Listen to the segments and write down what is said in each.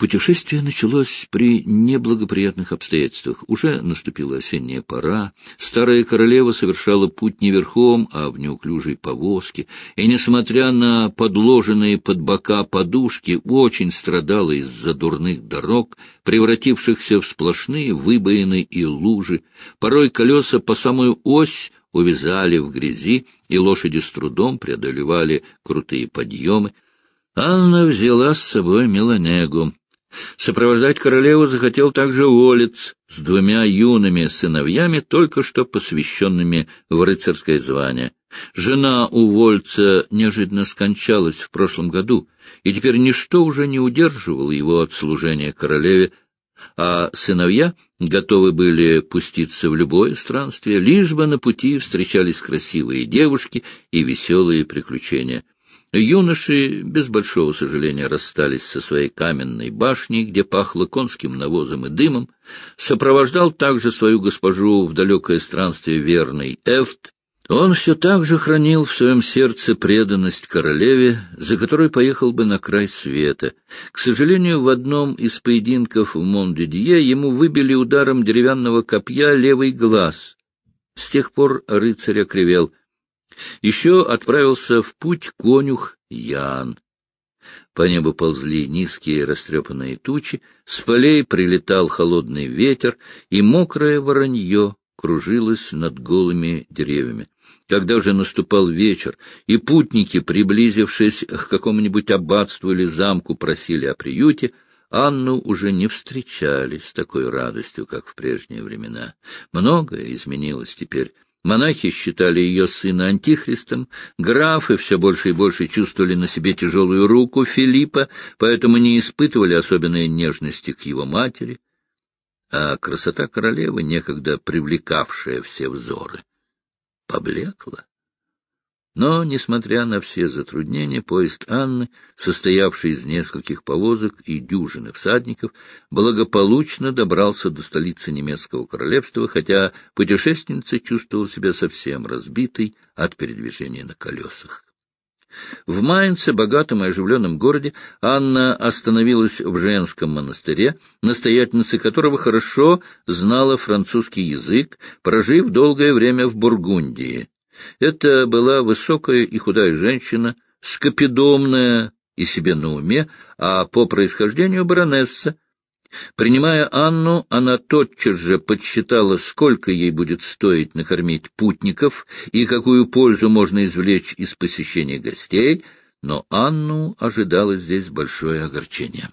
Путешествие началось при неблагоприятных обстоятельствах. Уже наступила осенняя пора, старая королева совершала путь не верхом, а в неуклюжей повозке, и, несмотря на подложенные под бока подушки, очень страдала из-за дурных дорог, превратившихся в сплошные выбоины и лужи. Порой колеса по самую ось увязали в грязи, и лошади с трудом преодолевали крутые подъемы. Анна взяла с собой Меланегу. Сопровождать королеву захотел также Олец с двумя юными сыновьями, только что посвященными в рыцарское звание. Жена у Вольца неожиданно скончалась в прошлом году, и теперь ничто уже не удерживало его от служения королеве, а сыновья готовы были пуститься в любое странствие, лишь бы на пути встречались красивые девушки и веселые приключения. Юноши без большого сожаления расстались со своей каменной башней, где пахло конским навозом и дымом, сопровождал также свою госпожу в далекое странствие верный Эфт. Он все так же хранил в своем сердце преданность королеве, за которой поехал бы на край света. К сожалению, в одном из поединков в Мондедье ему выбили ударом деревянного копья левый глаз. С тех пор рыцарь окривел — еще отправился в путь конюх Ян. По небу ползли низкие растрепанные тучи, с полей прилетал холодный ветер, и мокрое воронье кружилось над голыми деревьями. Когда же наступал вечер, и путники, приблизившись к какому-нибудь аббатству или замку, просили о приюте, Анну уже не встречали с такой радостью, как в прежние времена. Многое изменилось теперь. Монахи считали ее сына антихристом, графы все больше и больше чувствовали на себе тяжелую руку Филиппа, поэтому не испытывали особенной нежности к его матери, а красота королевы, некогда привлекавшая все взоры, поблекла. Но, несмотря на все затруднения, поезд Анны, состоявший из нескольких повозок и дюжины всадников, благополучно добрался до столицы немецкого королевства, хотя путешественница чувствовала себя совсем разбитой от передвижения на колесах. В Майнце, богатом и оживленном городе, Анна остановилась в женском монастыре, настоятельница которого хорошо знала французский язык, прожив долгое время в Бургундии. Это была высокая и худая женщина, скопидомная и себе на уме, а по происхождению баронесса. Принимая Анну, она тотчас же подсчитала, сколько ей будет стоить накормить путников и какую пользу можно извлечь из посещения гостей, но Анну ожидало здесь большое огорчение.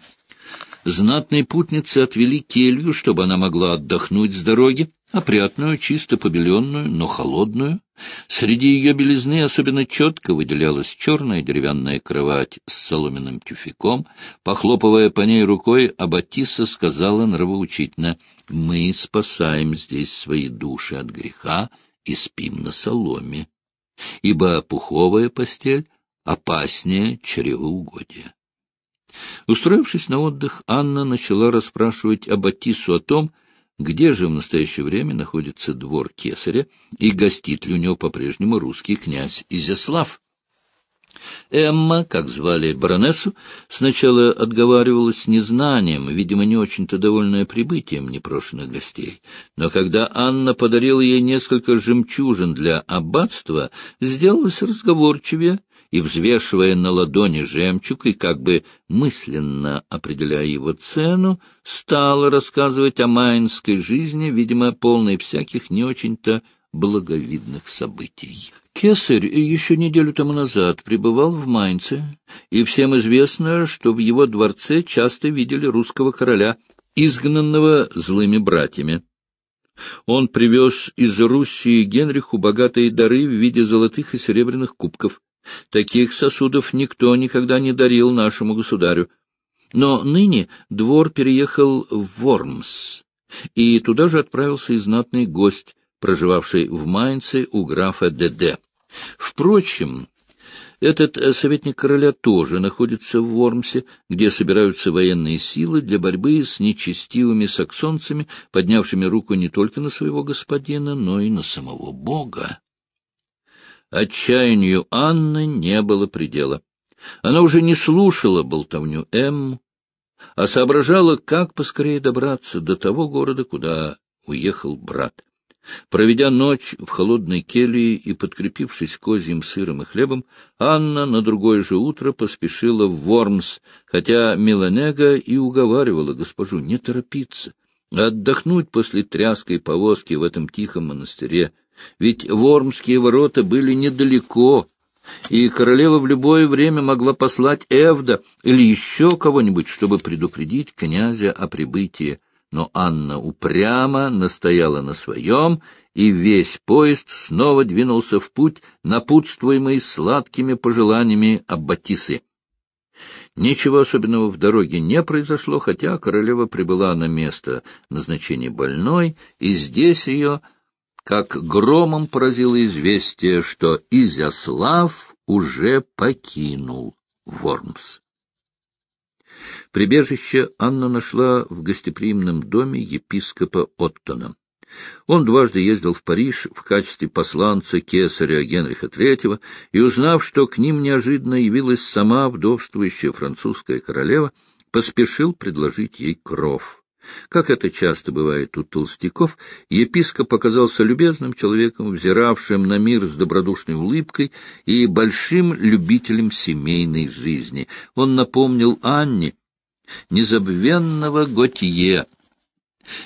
Знатные путницы отвели келью, чтобы она могла отдохнуть с дороги, опрятную, чисто побеленную, но холодную. Среди ее белизны особенно четко выделялась черная деревянная кровать с соломенным тюфяком. Похлопывая по ней рукой, Аббатиса сказала нравоучительно, «Мы спасаем здесь свои души от греха и спим на соломе, ибо пуховая постель опаснее чревоугодия». Устроившись на отдых, Анна начала расспрашивать Аббатису о том, где же в настоящее время находится двор кесаря и гостит ли у него по-прежнему русский князь Изяслав. Эмма, как звали баронессу, сначала отговаривалась незнанием, видимо, не очень-то довольная прибытием непрошенных гостей. Но когда Анна подарила ей несколько жемчужин для аббатства, сделалась разговорчивее и, взвешивая на ладони жемчуг и как бы мысленно определяя его цену, стала рассказывать о майнской жизни, видимо, полной всяких не очень-то благовидных событий. Кесарь еще неделю тому назад пребывал в Майнце, и всем известно, что в его дворце часто видели русского короля, изгнанного злыми братьями. Он привез из Руси Генриху богатые дары в виде золотых и серебряных кубков. Таких сосудов никто никогда не дарил нашему государю. Но ныне двор переехал в Вормс, и туда же отправился и знатный гость, проживавший в Майнце у графа Д.Д. Впрочем, этот советник короля тоже находится в Вормсе, где собираются военные силы для борьбы с нечестивыми саксонцами, поднявшими руку не только на своего господина, но и на самого Бога. Отчаянию Анны не было предела. Она уже не слушала болтовню М. а соображала, как поскорее добраться до того города, куда уехал брат. Проведя ночь в холодной келье и подкрепившись козьим сыром и хлебом, Анна на другое же утро поспешила в Вормс, хотя Меланега и уговаривала госпожу не торопиться, а отдохнуть после тряской повозки в этом тихом монастыре, ведь Вормские ворота были недалеко, и королева в любое время могла послать Эвда или еще кого-нибудь, чтобы предупредить князя о прибытии но Анна упрямо настояла на своем, и весь поезд снова двинулся в путь, напутствуемый сладкими пожеланиями Аббатисы. Ничего особенного в дороге не произошло, хотя королева прибыла на место назначения больной, и здесь ее, как громом поразило известие, что Изяслав уже покинул Вормс. Прибежище Анна нашла в гостеприимном доме епископа Оттона. Он дважды ездил в Париж в качестве посланца кесаря Генриха III, и, узнав, что к ним неожиданно явилась сама вдовствующая французская королева, поспешил предложить ей кров. Как это часто бывает у толстяков, епископ оказался любезным человеком, взиравшим на мир с добродушной улыбкой и большим любителем семейной жизни. Он напомнил Анне, незабвенного Готье.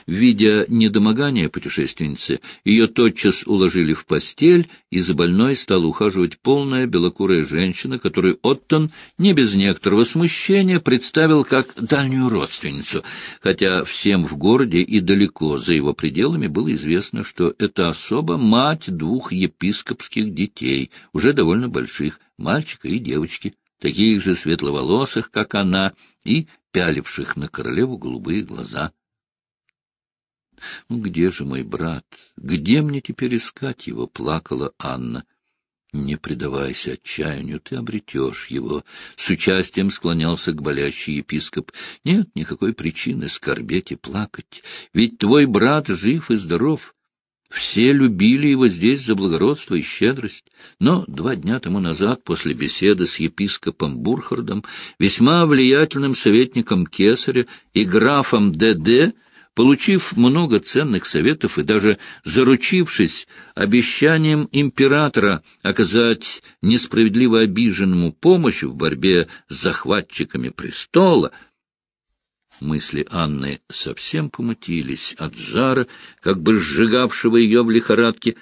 Видя недомогание путешественницы, ее тотчас уложили в постель, и за больной стала ухаживать полная белокурая женщина, которую Оттон не без некоторого смущения представил как дальнюю родственницу, хотя всем в городе и далеко за его пределами было известно, что это особо мать двух епископских детей, уже довольно больших, мальчика и девочки, таких же светловолосых, как она, и пяливших на королеву голубые глаза. «Ну, где же мой брат? Где мне теперь искать его?» — плакала Анна. «Не предавайся отчаянию, ты обретешь его». С участием склонялся к болящий епископ. «Нет никакой причины скорбеть и плакать, ведь твой брат жив и здоров». Все любили его здесь за благородство и щедрость, но два дня тому назад, после беседы с епископом Бурхардом, весьма влиятельным советником Кесаря и графом Д.Д., получив много ценных советов и даже заручившись обещанием императора оказать несправедливо обиженному помощь в борьбе с захватчиками престола, Мысли Анны совсем помутились от жара, как бы сжигавшего ее в лихорадке,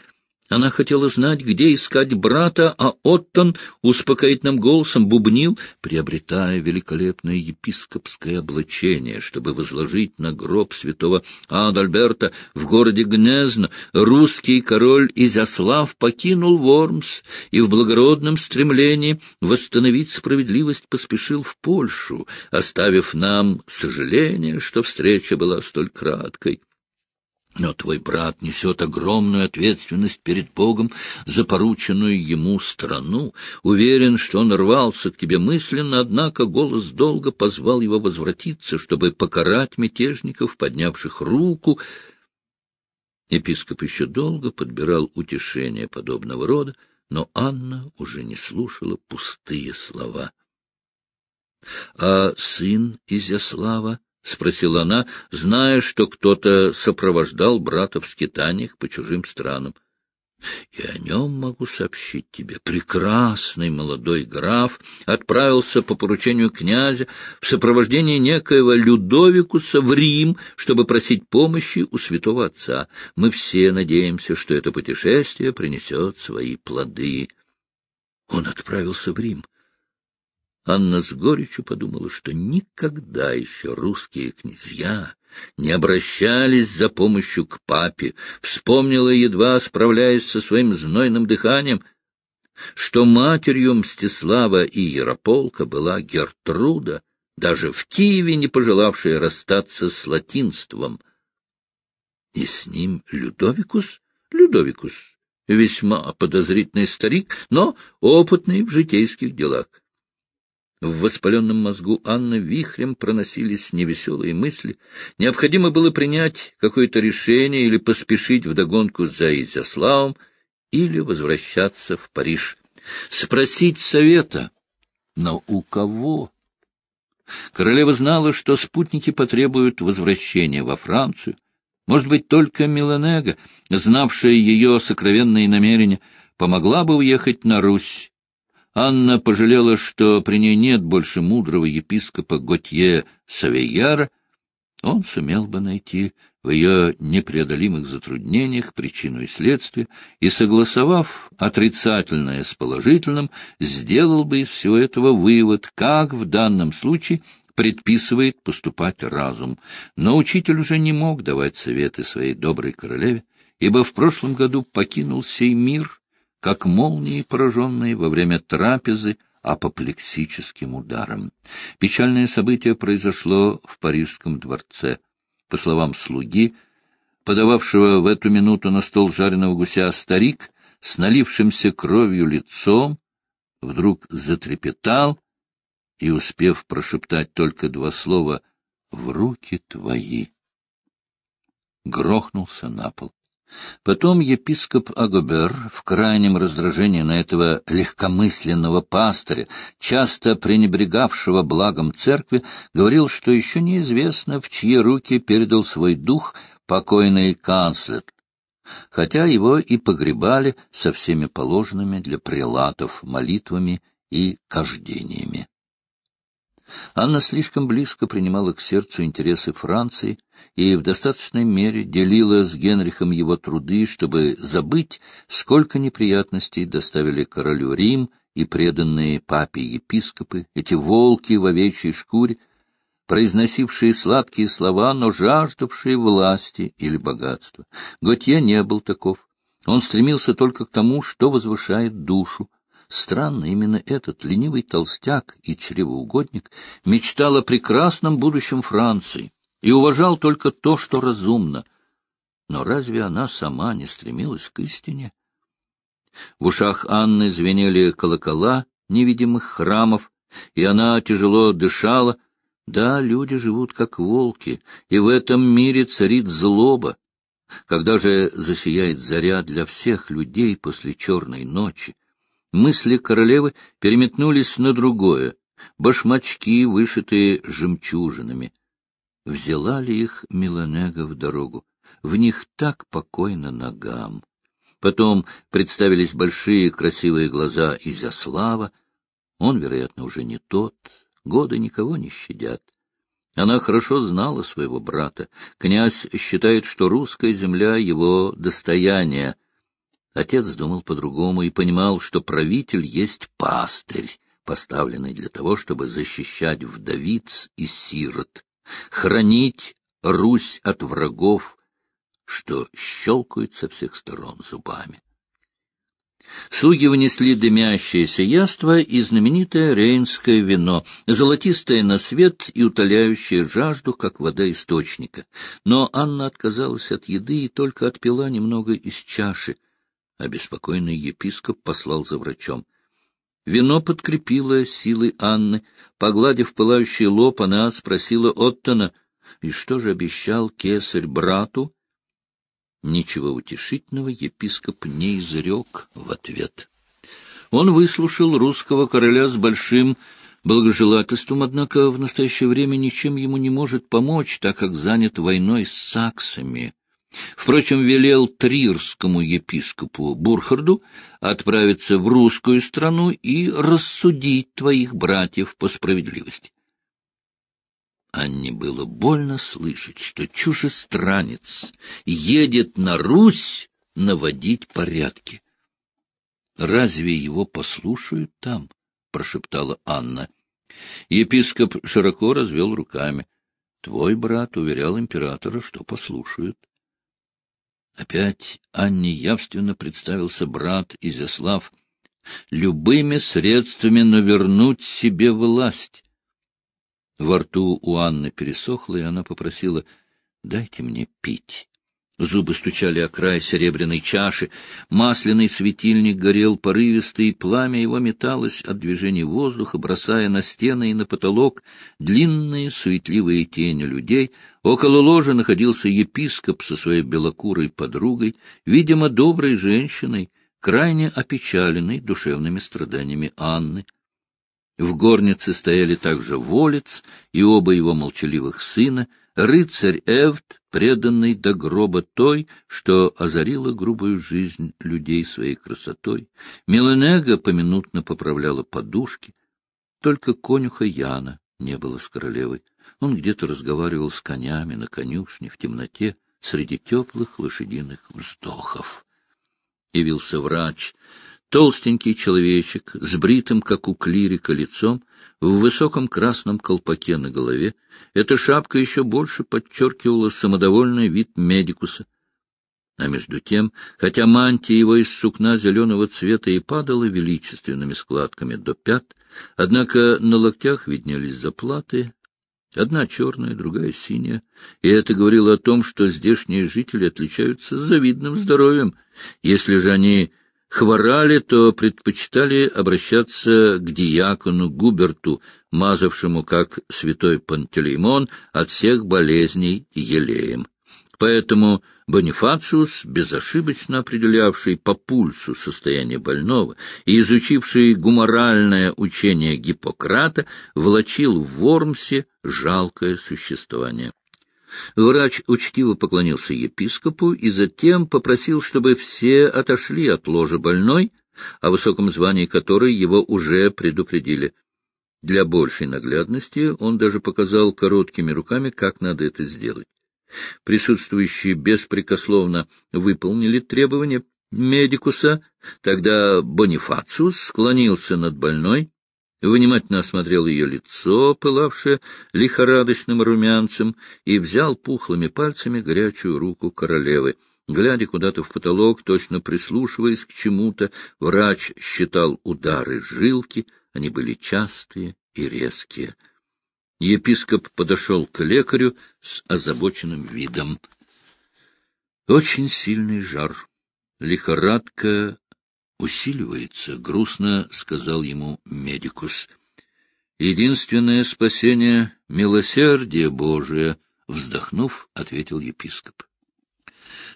она хотела знать, где искать брата, а Оттон успокоительным голосом бубнил, приобретая великолепное епископское облачение, чтобы возложить на гроб святого Адальберта в городе Гнезно. Русский король Изяслав покинул Вормс и в благородном стремлении восстановить справедливость поспешил в Польшу, оставив нам сожаление, что встреча была столь краткой. Но твой брат несет огромную ответственность перед Богом за порученную ему страну. Уверен, что он рвался к тебе мысленно, однако голос долго позвал его возвратиться, чтобы покарать мятежников, поднявших руку. Епископ еще долго подбирал утешение подобного рода, но Анна уже не слушала пустые слова. А сын Изяслава — спросила она, зная, что кто-то сопровождал брата в скитаниях по чужим странам. — И о нем могу сообщить тебе. Прекрасный молодой граф отправился по поручению князя в сопровождении некоего Людовикуса в Рим, чтобы просить помощи у святого отца. Мы все надеемся, что это путешествие принесет свои плоды. Он отправился в Рим. Анна с горечью подумала, что никогда еще русские князья не обращались за помощью к папе, вспомнила, едва справляясь со своим знойным дыханием, что матерью Мстислава и Ярополка была Гертруда, даже в Киеве не пожелавшая расстаться с латинством. И с ним Людовикус? Людовикус, весьма подозрительный старик, но опытный в житейских делах. В воспаленном мозгу Анны вихрем проносились невеселые мысли. Необходимо было принять какое-то решение или поспешить вдогонку за Изяславом, или возвращаться в Париж. Спросить совета. Но у кого? Королева знала, что спутники потребуют возвращения во Францию. Может быть, только Миланега, знавшая ее сокровенные намерения, помогла бы уехать на Русь. Анна пожалела, что при ней нет больше мудрого епископа Готье Савейяра. Он сумел бы найти в ее непреодолимых затруднениях причину и следствие, и, согласовав отрицательное с положительным, сделал бы из всего этого вывод, как в данном случае предписывает поступать разум. Но учитель уже не мог давать советы своей доброй королеве, ибо в прошлом году покинул сей мир, как молнии, пораженные во время трапезы апоплексическим ударом. Печальное событие произошло в Парижском дворце. По словам слуги, подававшего в эту минуту на стол жареного гуся старик, с налившимся кровью лицом, вдруг затрепетал и, успев прошептать только два слова «в руки твои», грохнулся на пол. Потом епископ Агобер, в крайнем раздражении на этого легкомысленного пастыря, часто пренебрегавшего благом церкви, говорил, что еще неизвестно, в чьи руки передал свой дух покойный канцлер, хотя его и погребали со всеми положенными для прелатов молитвами и кождениями. Анна слишком близко принимала к сердцу интересы Франции и в достаточной мере делила с Генрихом его труды, чтобы забыть, сколько неприятностей доставили королю Рим и преданные папе епископы, эти волки в овечьей шкуре, произносившие сладкие слова, но жаждавшие власти или богатства. Готье не был таков. Он стремился только к тому, что возвышает душу, Странно, именно этот ленивый толстяк и чревоугодник мечтал о прекрасном будущем Франции и уважал только то, что разумно. Но разве она сама не стремилась к истине? В ушах Анны звенели колокола невидимых храмов, и она тяжело дышала. Да, люди живут как волки, и в этом мире царит злоба. Когда же засияет заря для всех людей после черной ночи? Мысли королевы переметнулись на другое — башмачки, вышитые жемчужинами. Взяла ли их Миланега в дорогу? В них так покойно ногам. Потом представились большие красивые глаза Изяслава. Он, вероятно, уже не тот. Годы никого не щадят. Она хорошо знала своего брата. Князь считает, что русская земля — его достояние — Отец думал по-другому и понимал, что правитель есть пастырь, поставленный для того, чтобы защищать вдовиц и сирот, хранить Русь от врагов, что щелкают со всех сторон зубами. Слуги внесли дымящееся яство и знаменитое рейнское вино, золотистое на свет и утоляющее жажду, как вода источника. Но Анна отказалась от еды и только отпила немного из чаши — Обеспокоенный епископ послал за врачом. Вино подкрепило силы Анны. Погладив пылающий лоб, она спросила Оттона, и что же обещал кесарь брату? Ничего утешительного епископ не изрек в ответ. Он выслушал русского короля с большим благожелательством, однако в настоящее время ничем ему не может помочь, так как занят войной с саксами. Впрочем, велел трирскому епископу Бурхарду отправиться в русскую страну и рассудить твоих братьев по справедливости. Анне было больно слышать, что чужестранец едет на Русь наводить порядки. «Разве его послушают там?» — прошептала Анна. Епископ широко развел руками. «Твой брат уверял императора, что послушают». Опять Анне явственно представился брат Изяслав. Любыми средствами навернуть себе власть. Во рту у Анны пересохло, и она попросила, — дайте мне пить. Зубы стучали о край серебряной чаши, масляный светильник горел порывисто, и пламя его металось от движения воздуха, бросая на стены и на потолок длинные суетливые тени людей. Около ложа находился епископ со своей белокурой подругой, видимо, доброй женщиной, крайне опечаленной душевными страданиями Анны. В горнице стояли также Волец и оба его молчаливых сына, рыцарь Эвт, преданный до гроба той, что озарила грубую жизнь людей своей красотой. Меланега поминутно поправляла подушки. Только конюха Яна не было с королевой. Он где-то разговаривал с конями на конюшне в темноте среди теплых лошадиных вздохов. Явился врач, толстенький человечек с бритым, как у клирика, лицом, в высоком красном колпаке на голове. Эта шапка еще больше подчеркивала самодовольный вид медикуса. А между тем, хотя мантия его из сукна зеленого цвета и падала величественными складками до пят, однако на локтях виднелись заплаты, одна черная, другая синяя, и это говорило о том, что здешние жители отличаются завидным здоровьем. Если же они хворали, то предпочитали обращаться к диакону Губерту, мазавшему, как святой Пантелеймон, от всех болезней елеем. Поэтому Бонифациус, безошибочно определявший по пульсу состояние больного и изучивший гуморальное учение Гиппократа, влачил в Вормсе жалкое существование. Врач учтиво поклонился епископу и затем попросил, чтобы все отошли от ложа больной, о высоком звании которой его уже предупредили. Для большей наглядности он даже показал короткими руками, как надо это сделать. Присутствующие беспрекословно выполнили требования медикуса, тогда Бонифациус склонился над больной, внимательно осмотрел ее лицо, пылавшее лихорадочным румянцем, и взял пухлыми пальцами горячую руку королевы. Глядя куда-то в потолок, точно прислушиваясь к чему-то, врач считал удары жилки, они были частые и резкие. Епископ подошел к лекарю с озабоченным видом. Очень сильный жар. Лихорадка усиливается, — грустно сказал ему медикус. Единственное спасение — милосердие Божие, — вздохнув, ответил епископ.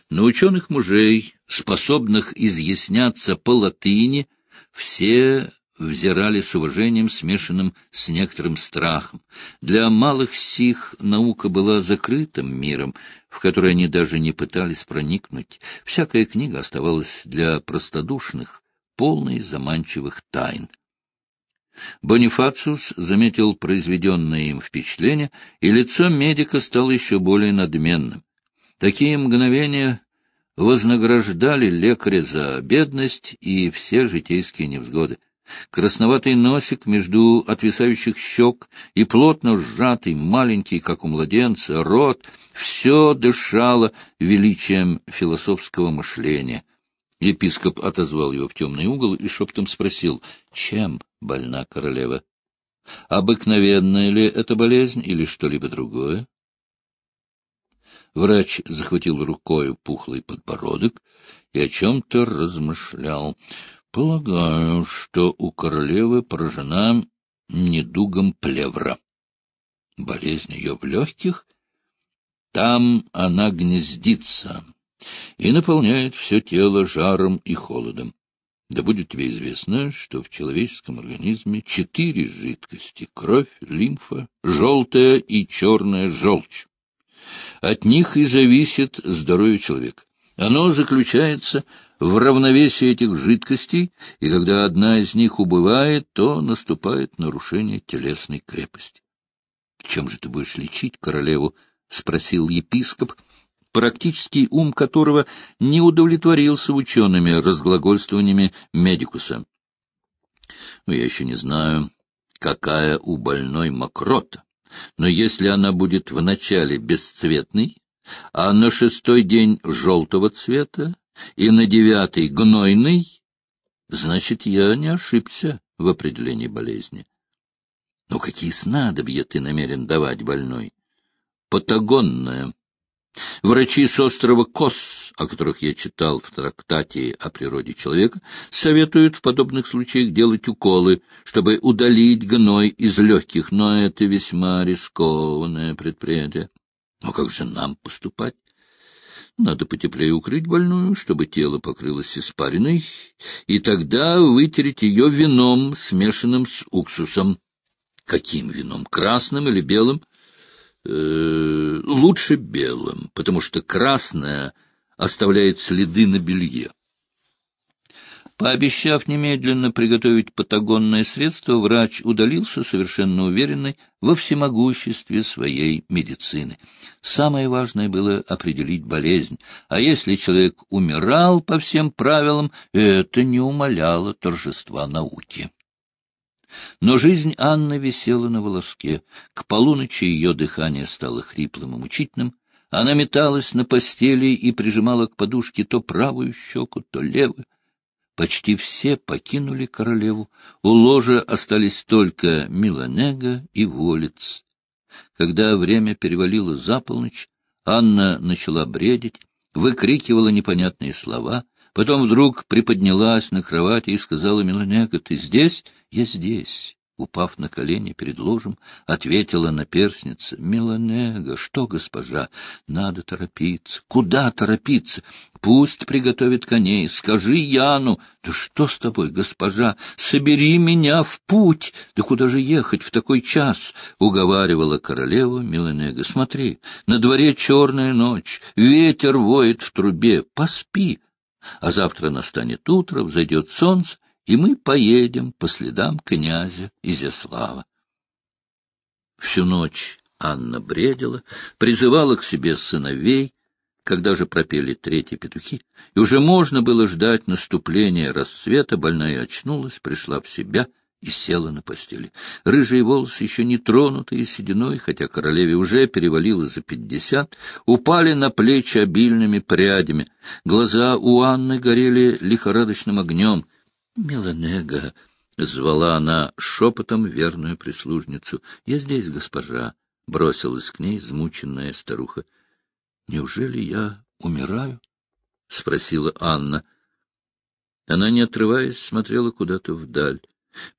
На ученых мужей, способных изъясняться по латыни, все взирали с уважением, смешанным с некоторым страхом. Для малых сих наука была закрытым миром, в который они даже не пытались проникнуть. Всякая книга оставалась для простодушных, полной заманчивых тайн. Бонифациус заметил произведенное им впечатление, и лицо медика стало еще более надменным. Такие мгновения вознаграждали лекаря за бедность и все житейские невзгоды. Красноватый носик между отвисающих щек и плотно сжатый, маленький, как у младенца, рот — все дышало величием философского мышления. Епископ отозвал его в темный угол и шептом спросил, чем больна королева? Обыкновенная ли это болезнь или что-либо другое? Врач захватил рукой пухлый подбородок и о чем-то размышлял. Полагаю, что у королевы поражена недугом плевра. Болезнь ее в легких? Там она гнездится и наполняет все тело жаром и холодом. Да будет тебе известно, что в человеческом организме четыре жидкости — кровь, лимфа, желтая и черная желчь. От них и зависит здоровье человека. Оно заключается в равновесии этих жидкостей, и когда одна из них убывает, то наступает нарушение телесной крепости. — Чем же ты будешь лечить королеву? — спросил епископ, практический ум которого не удовлетворился учеными разглагольствованиями медикуса. Ну, — Я еще не знаю, какая у больной мокрота, но если она будет вначале бесцветной, а на шестой день желтого цвета и на девятый гнойный, значит, я не ошибся в определении болезни. Но какие снадобья ты намерен давать больной? Патагонное. Врачи с острова Кос, о которых я читал в трактате о природе человека, советуют в подобных случаях делать уколы, чтобы удалить гной из легких, но это весьма рискованное предприятие. Но как же нам поступать? Надо потеплее укрыть больную, чтобы тело покрылось испариной, и тогда вытереть ее вином, смешанным с уксусом. Каким вином? Красным или белым? Э -э лучше белым, потому что красное оставляет следы на белье. Пообещав немедленно приготовить патагонное средство, врач удалился, совершенно уверенный во всемогуществе своей медицины. Самое важное было определить болезнь, а если человек умирал по всем правилам, это не умаляло торжества науки. Но жизнь Анны висела на волоске. К полуночи ее дыхание стало хриплым и мучительным. Она металась на постели и прижимала к подушке то правую щеку, то левую. Почти все покинули королеву, у ложа остались только Миланега и Волец. Когда время перевалило за полночь, Анна начала бредить, выкрикивала непонятные слова, потом вдруг приподнялась на кровати и сказала Миланега, «Ты здесь? Я здесь» упав на колени перед ложем, ответила наперсница. — Миланега, что, госпожа, надо торопиться. Куда торопиться? Пусть приготовит коней. Скажи Яну. Да что с тобой, госпожа? Собери меня в путь. Да куда же ехать в такой час? Уговаривала королева Миланега. Смотри, на дворе черная ночь, ветер воет в трубе. Поспи. А завтра настанет утро, взойдет солнце, и мы поедем по следам князя Изяслава. Всю ночь Анна бредила, призывала к себе сыновей, когда же пропели третьи петухи, и уже можно было ждать наступления рассвета, больная очнулась, пришла в себя и села на постели. Рыжие волосы, еще не тронутые сединой, хотя королеве уже перевалило за пятьдесят, упали на плечи обильными прядями. Глаза у Анны горели лихорадочным огнем. — Меланега, — звала она шепотом верную прислужницу. — Я здесь, госпожа, — бросилась к ней измученная старуха. — Неужели я умираю? — спросила Анна. Она, не отрываясь, смотрела куда-то вдаль.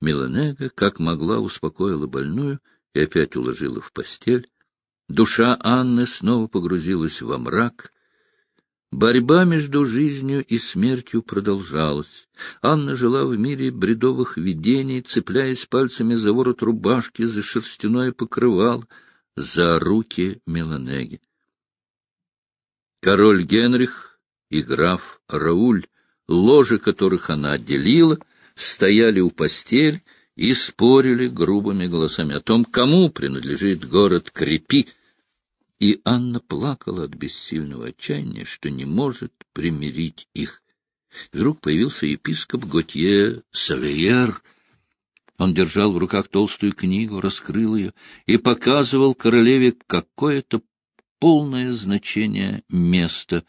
Меланега, как могла, успокоила больную и опять уложила в постель. Душа Анны снова погрузилась во мрак, Борьба между жизнью и смертью продолжалась. Анна жила в мире бредовых видений, цепляясь пальцами за ворот рубашки, за шерстяное покрывало, за руки Меланеги. Король Генрих и граф Рауль, ложи которых она отделила, стояли у постели и спорили грубыми голосами о том, кому принадлежит город Крепи, и Анна плакала от бессильного отчаяния, что не может примирить их. Вдруг появился епископ Готье Савейер. Он держал в руках толстую книгу, раскрыл ее и показывал королеве какое-то полное значение места.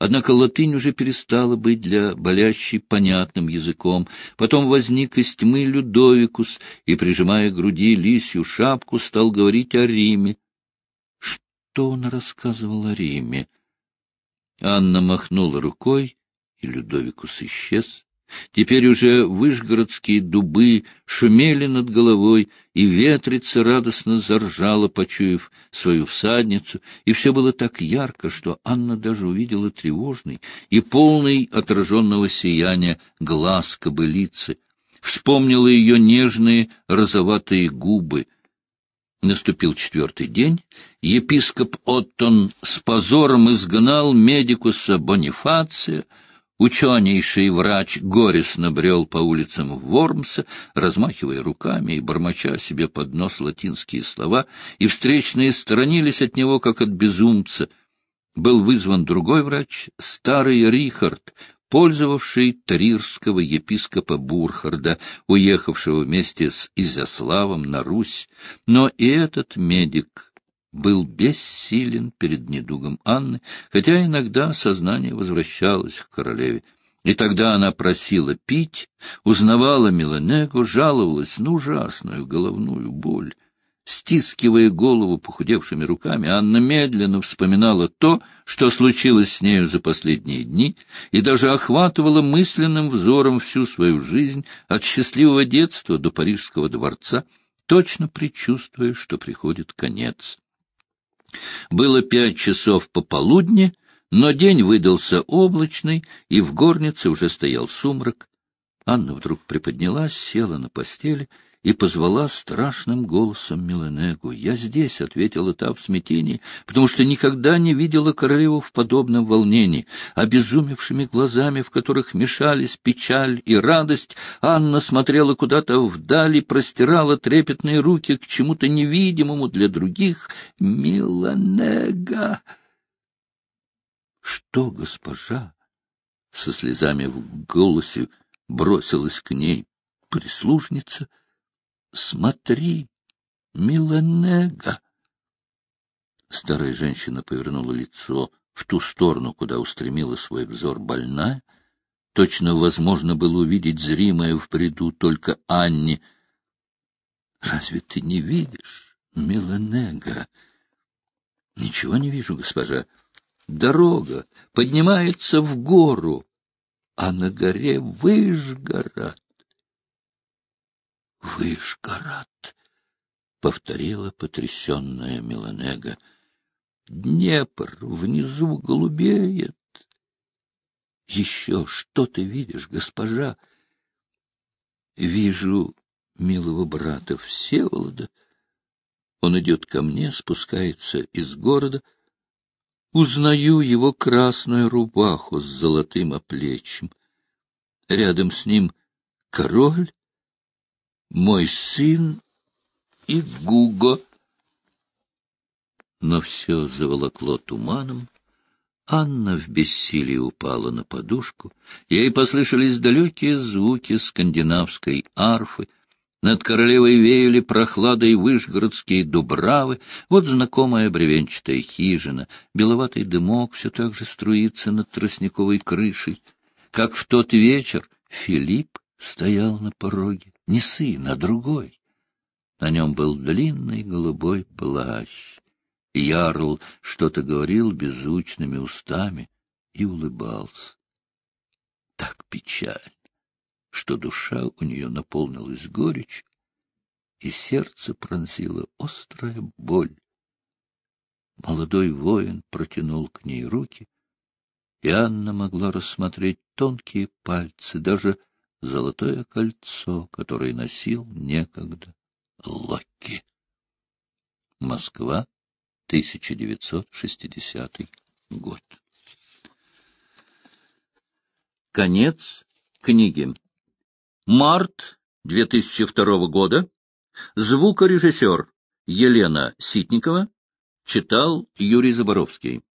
Однако латынь уже перестала быть для болящей понятным языком. Потом возник из тьмы Людовикус и, прижимая к груди лисью шапку, стал говорить о Риме что он рассказывал о Риме. Анна махнула рукой, и Людовикус исчез. Теперь уже вышгородские дубы шумели над головой, и ветрица радостно заржала, почуяв свою всадницу, и все было так ярко, что Анна даже увидела тревожный и полный отраженного сияния глаз кобылицы, вспомнила ее нежные розоватые губы — Наступил четвертый день. Епископ Оттон с позором изгнал медикуса Бонифация. Ученейший врач горестно брел по улицам Вормса, размахивая руками и бормоча себе под нос латинские слова, и встречные сторонились от него, как от безумца. Был вызван другой врач, старый Рихард, пользовавший трирского епископа Бурхарда, уехавшего вместе с Изяславом на Русь, но и этот медик был бессилен перед недугом Анны, хотя иногда сознание возвращалось к королеве. И тогда она просила пить, узнавала Меланегу, жаловалась на ужасную головную боль. Стискивая голову похудевшими руками, Анна медленно вспоминала то, что случилось с нею за последние дни, и даже охватывала мысленным взором всю свою жизнь от счастливого детства до Парижского дворца, точно предчувствуя, что приходит конец. Было пять часов пополудни, Но день выдался облачный, и в горнице уже стоял сумрак. Анна вдруг приподнялась, села на постели и позвала страшным голосом Миланегу. «Я здесь», — ответила та в смятении, потому что никогда не видела королеву в подобном волнении. Обезумевшими глазами, в которых мешались печаль и радость, Анна смотрела куда-то вдали, простирала трепетные руки к чему-то невидимому для других. «Миланега!» «Что, госпожа?» Со слезами в голосе бросилась к ней прислужница — Смотри, Миланега! Старая женщина повернула лицо в ту сторону, куда устремила свой взор больная. Точно возможно было увидеть зримое в бреду только Анне. — Разве ты не видишь, Миланега? — Ничего не вижу, госпожа. Дорога поднимается в гору, а на горе Выжгород. Вышгород, — повторила потрясенная Меланега. — Днепр внизу голубеет. — Еще что ты видишь, госпожа? — Вижу милого брата Всеволода. Он идет ко мне, спускается из города. Узнаю его красную рубаху с золотым оплечьем. Рядом с ним король мой сын и Гуго. Но все заволокло туманом. Анна в бессилии упала на подушку. Ей послышались далекие звуки скандинавской арфы. Над королевой веяли прохладой вышгородские дубравы. Вот знакомая бревенчатая хижина. Беловатый дымок все так же струится над тростниковой крышей. Как в тот вечер Филипп стоял на пороге не сын, а другой. На нем был длинный голубой плащ. Ярл что-то говорил беззвучными устами и улыбался. Так печально, что душа у нее наполнилась горечь, и сердце пронзила острая боль. Молодой воин протянул к ней руки, и Анна могла рассмотреть тонкие пальцы, даже золотое кольцо, которое носил некогда Локи. Москва, 1960 год. Конец книги. Март 2002 года. Звукорежиссер Елена Ситникова читал Юрий Заборовский.